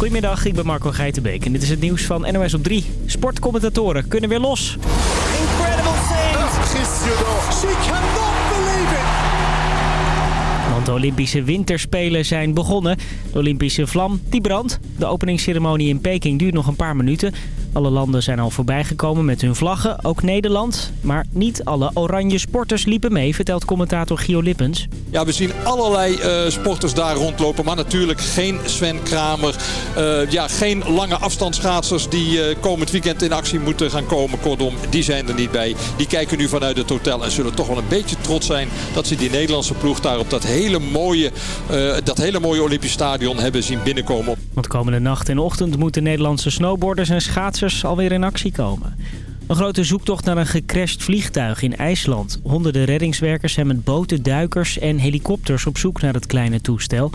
Goedemiddag, ik ben Marco Geitenbeek en dit is het nieuws van NOS op 3. Sportcommentatoren kunnen weer los. Incredible save! She cannot believe it! Want de Olympische Winterspelen zijn begonnen. De Olympische vlam, die brandt. De openingsceremonie in Peking duurt nog een paar minuten. Alle landen zijn al voorbijgekomen met hun vlaggen, ook Nederland. Maar niet alle oranje sporters liepen mee, vertelt commentator Gio Lippens. Ja, we zien allerlei uh, sporters daar rondlopen. Maar natuurlijk geen Sven Kramer. Uh, ja, geen lange afstandsschaatsers die uh, komend weekend in actie moeten gaan komen. Kortom, die zijn er niet bij. Die kijken nu vanuit het hotel en zullen toch wel een beetje trots zijn... dat ze die Nederlandse ploeg daar op dat hele mooie, dat hele mooie Olympisch stadion hebben zien binnenkomen. Want komende nacht en ochtend moeten Nederlandse snowboarders en schaatsers alweer in actie komen. Een grote zoektocht naar een gecrashed vliegtuig in IJsland. Honderden reddingswerkers zijn met boten, duikers en helikopters op zoek naar het kleine toestel.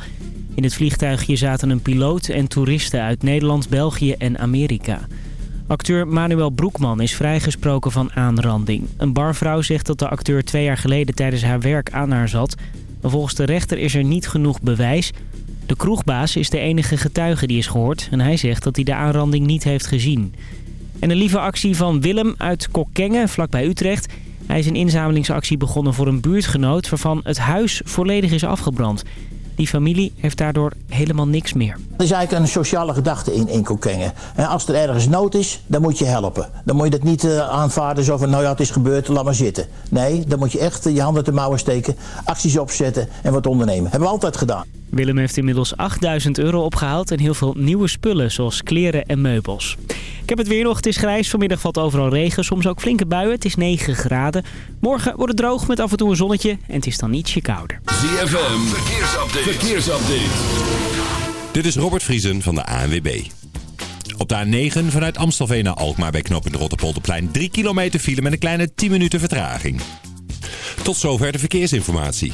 In het vliegtuigje zaten een piloot en toeristen uit Nederland, België en Amerika. Acteur Manuel Broekman is vrijgesproken van aanranding. Een barvrouw zegt dat de acteur twee jaar geleden tijdens haar werk aan haar zat. Maar volgens de rechter is er niet genoeg bewijs. De kroegbaas is de enige getuige die is gehoord en hij zegt dat hij de aanranding niet heeft gezien. En een lieve actie van Willem uit Kokkengen, vlakbij Utrecht. Hij is een inzamelingsactie begonnen voor een buurtgenoot waarvan het huis volledig is afgebrand. Die familie heeft daardoor helemaal niks meer. Er is eigenlijk een sociale gedachte in, in Kokkengen. Als er ergens nood is, dan moet je helpen. Dan moet je dat niet uh, aanvaarden zo van, nou ja, het is gebeurd, laat maar zitten. Nee, dan moet je echt je handen te mouwen steken, acties opzetten en wat ondernemen. Hebben we altijd gedaan. Willem heeft inmiddels 8000 euro opgehaald en heel veel nieuwe spullen zoals kleren en meubels. Ik heb het weer nog. Het is grijs. Vanmiddag valt overal regen. Soms ook flinke buien. Het is 9 graden. Morgen wordt het droog met af en toe een zonnetje. En het is dan ietsje kouder. ZFM. Verkeersupdate. Verkeersupdate. Dit is Robert Vriesen van de ANWB. Op de A9 vanuit Amstelveen naar Alkmaar bij knooppunt Rotterpolderplein 3 kilometer file met een kleine 10 minuten vertraging. Tot zover de verkeersinformatie.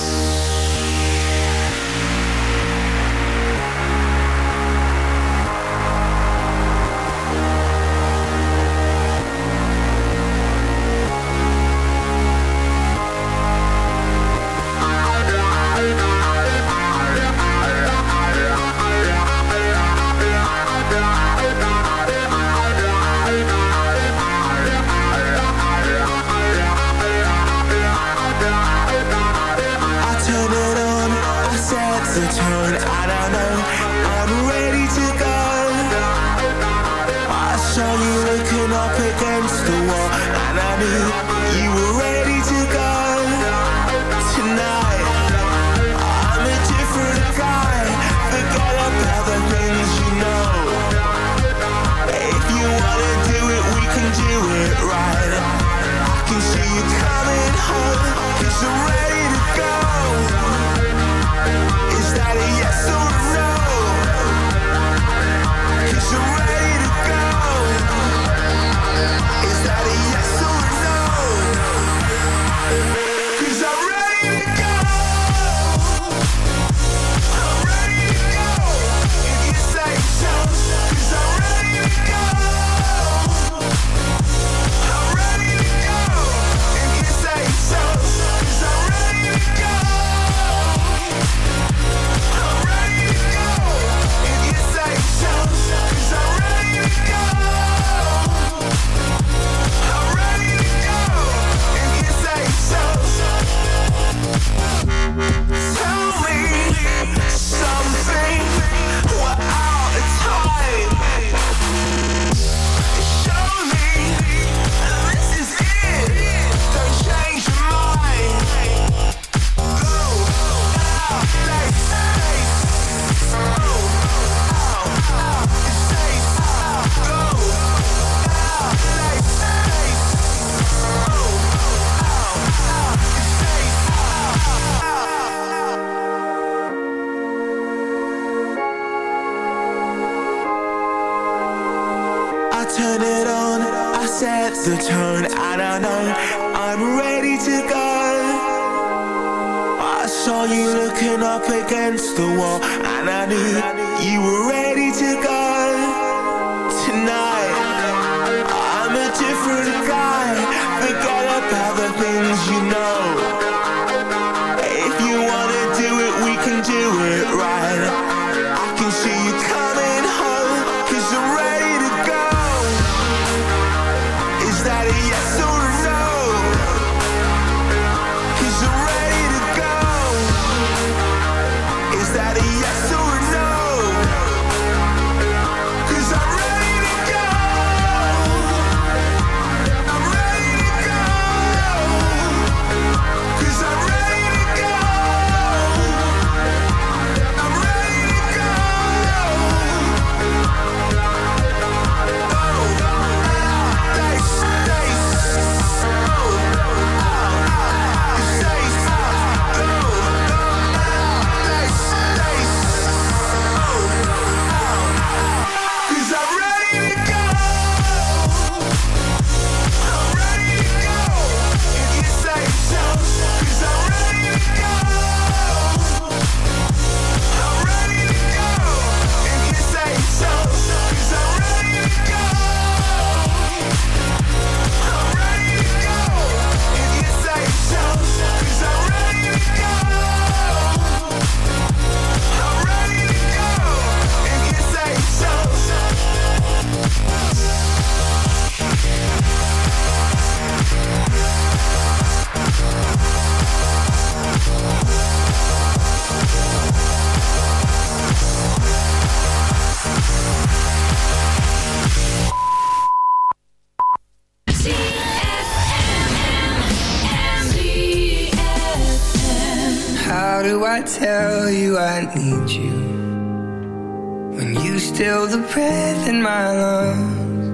You still the breath in my lungs.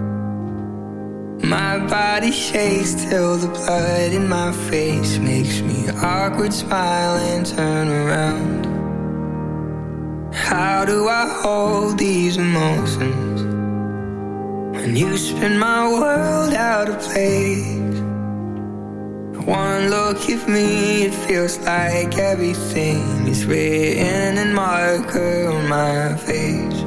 My body shakes till the blood in my face Makes me awkward smile and turn around. How do I hold these emotions? When you spin my world out of place one look at me, it feels like everything is written in marker on my face.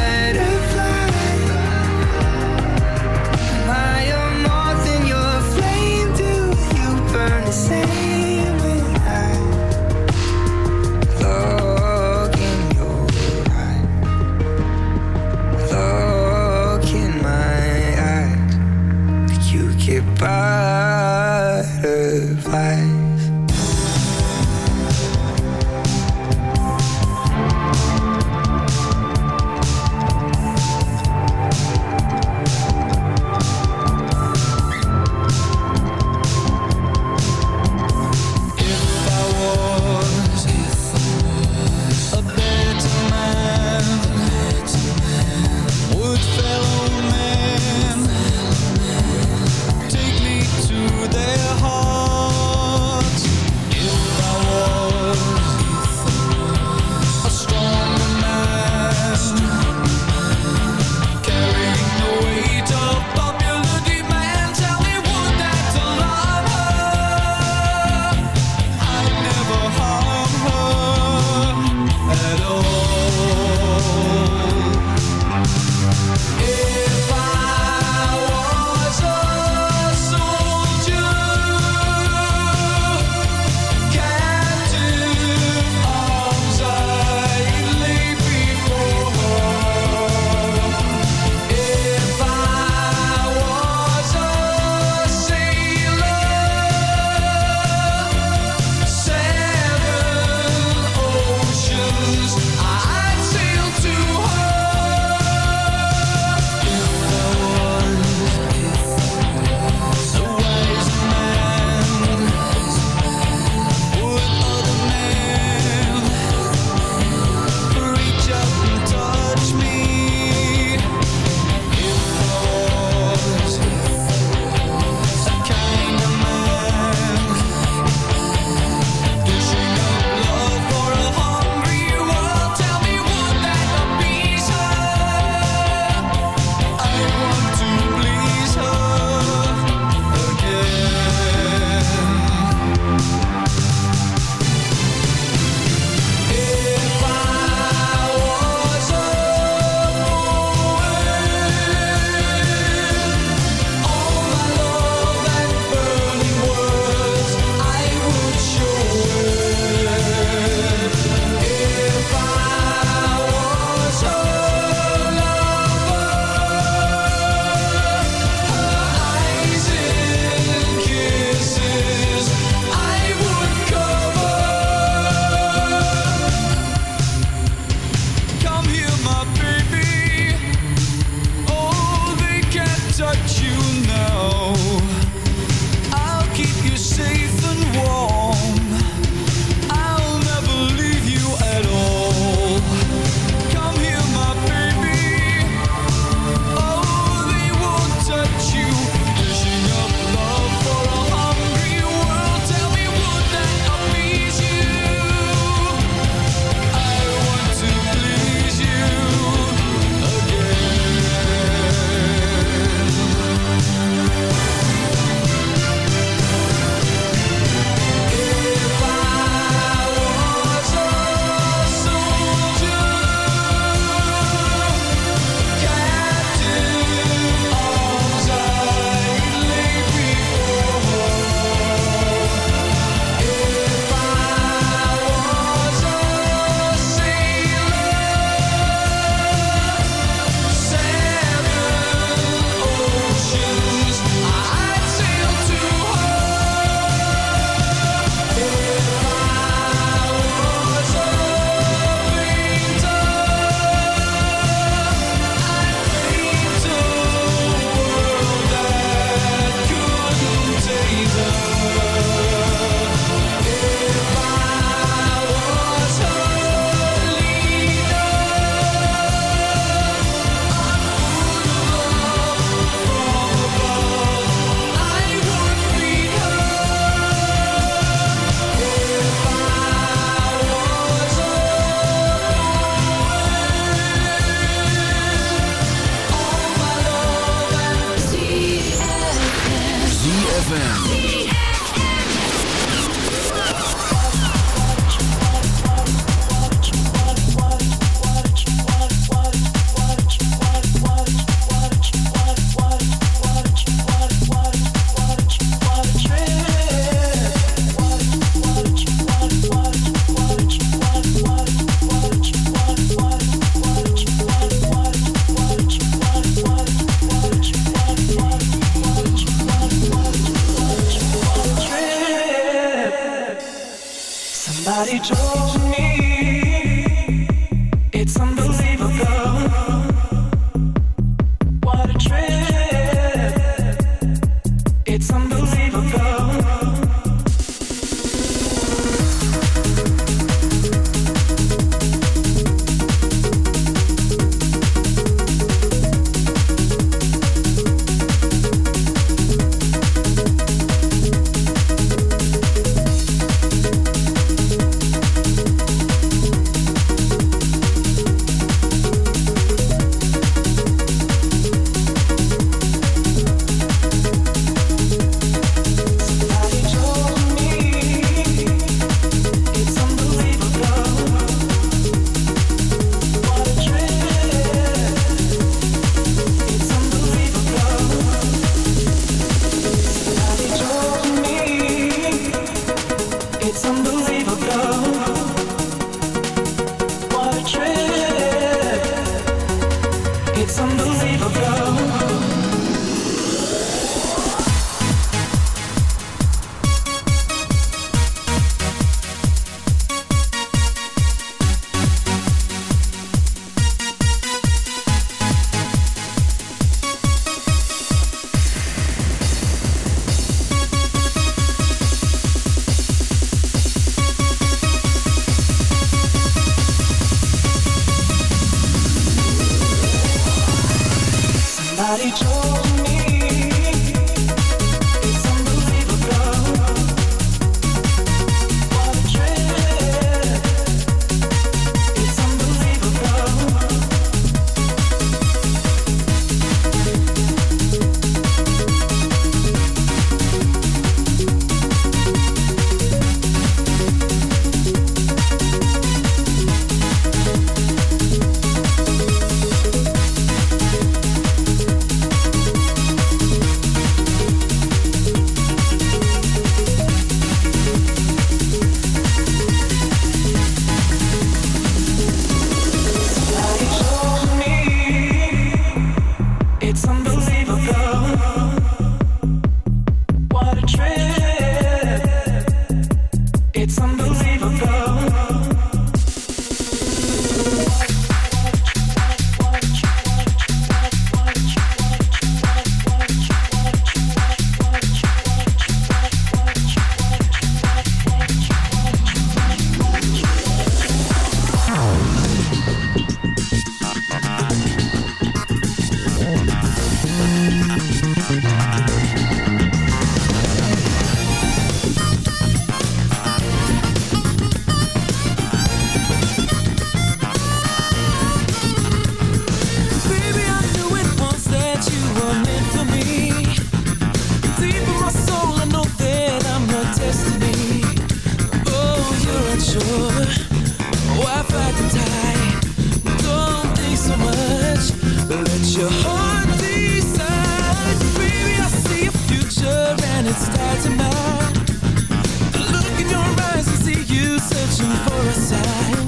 Sign,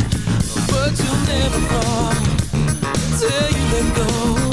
but you'll never fall till you let go.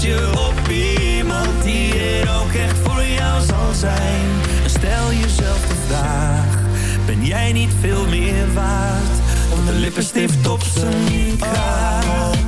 Je op iemand die er ook echt voor jou zal zijn? Stel jezelf de vraag: ben jij niet veel meer waard dan de lippenstift op zijn kraag?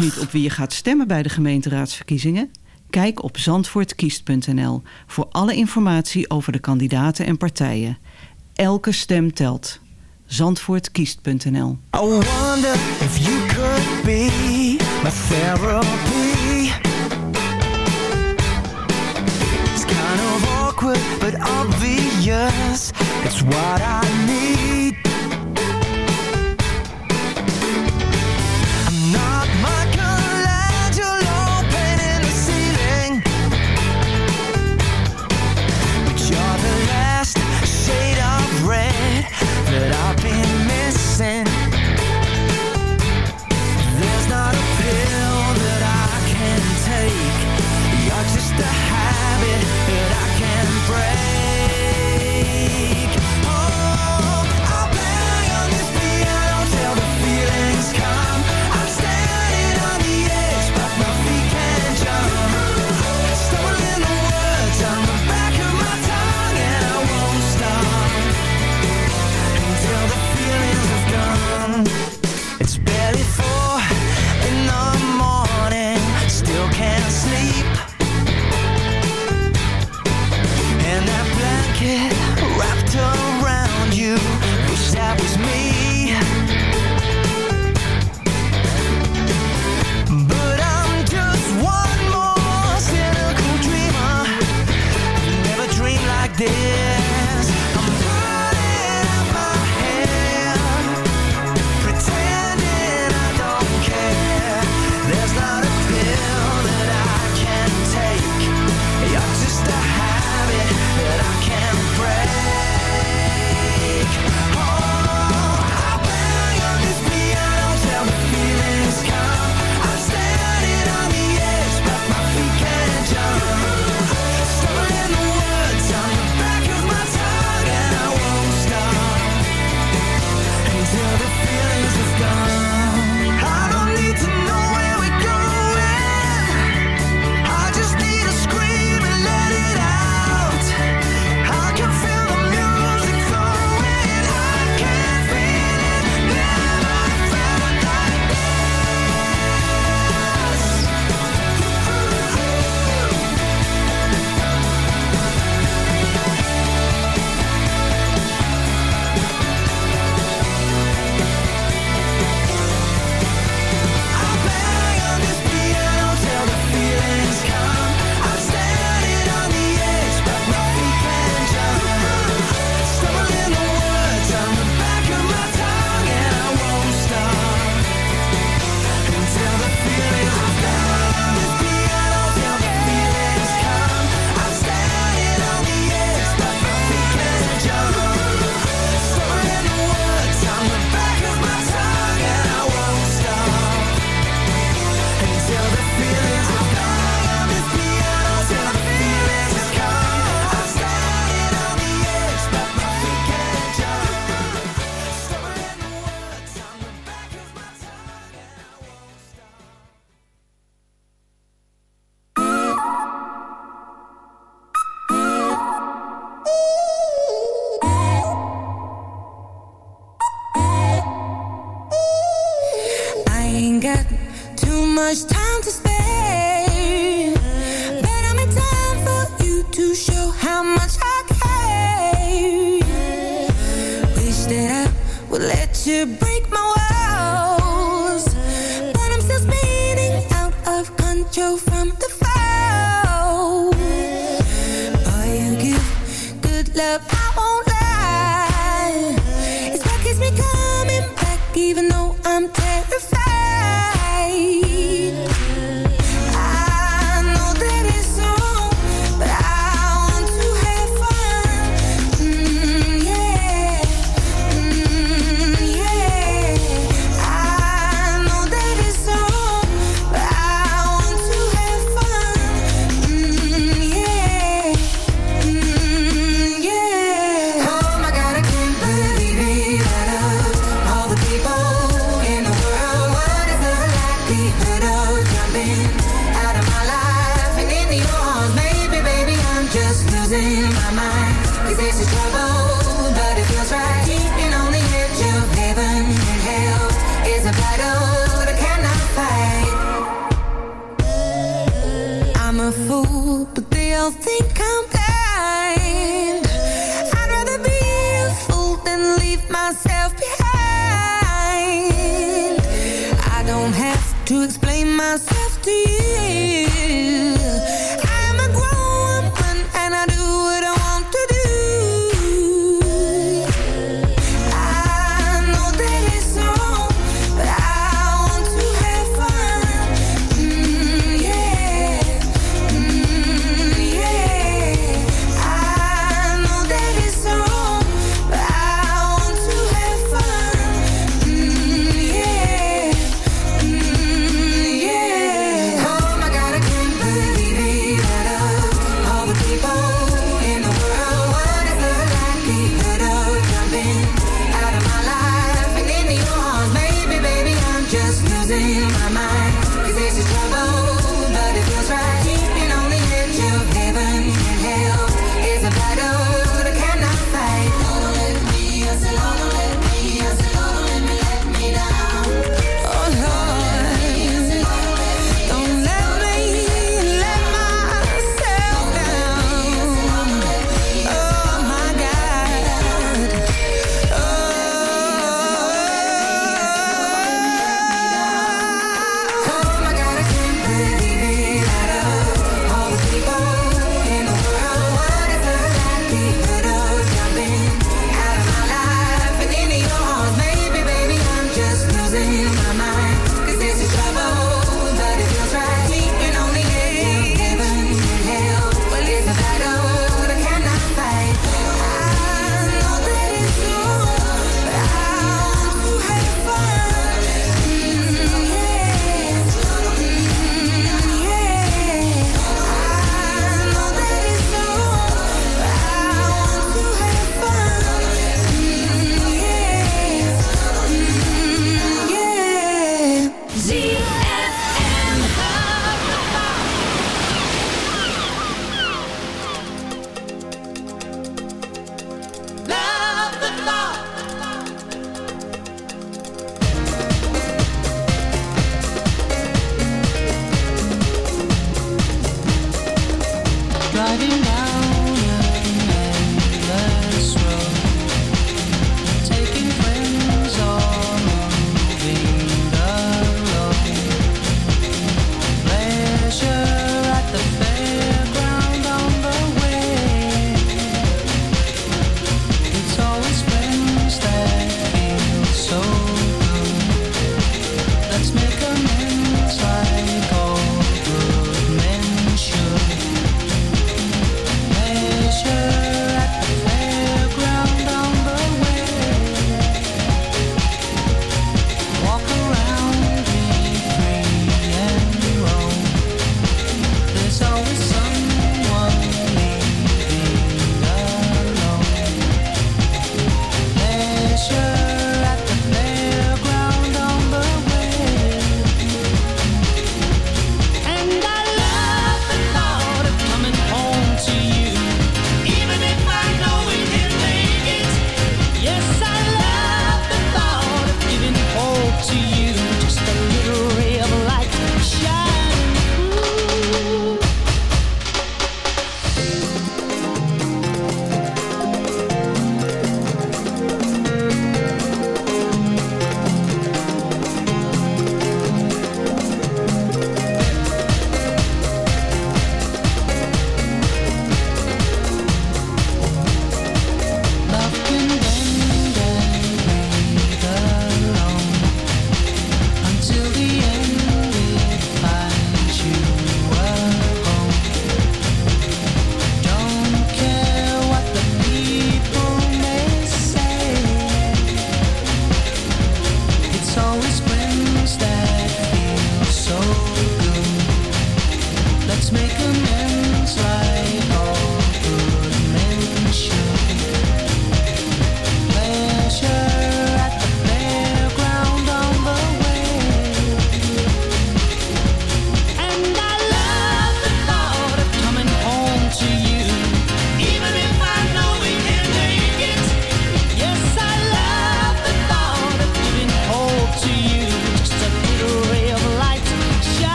Nog niet op wie je gaat stemmen bij de gemeenteraadsverkiezingen? Kijk op zandvoortkiest.nl voor alle informatie over de kandidaten en partijen. Elke stem telt. Zandvoortkiest.nl I if you could be my therapy. It's kind of awkward but obvious. It's what I need.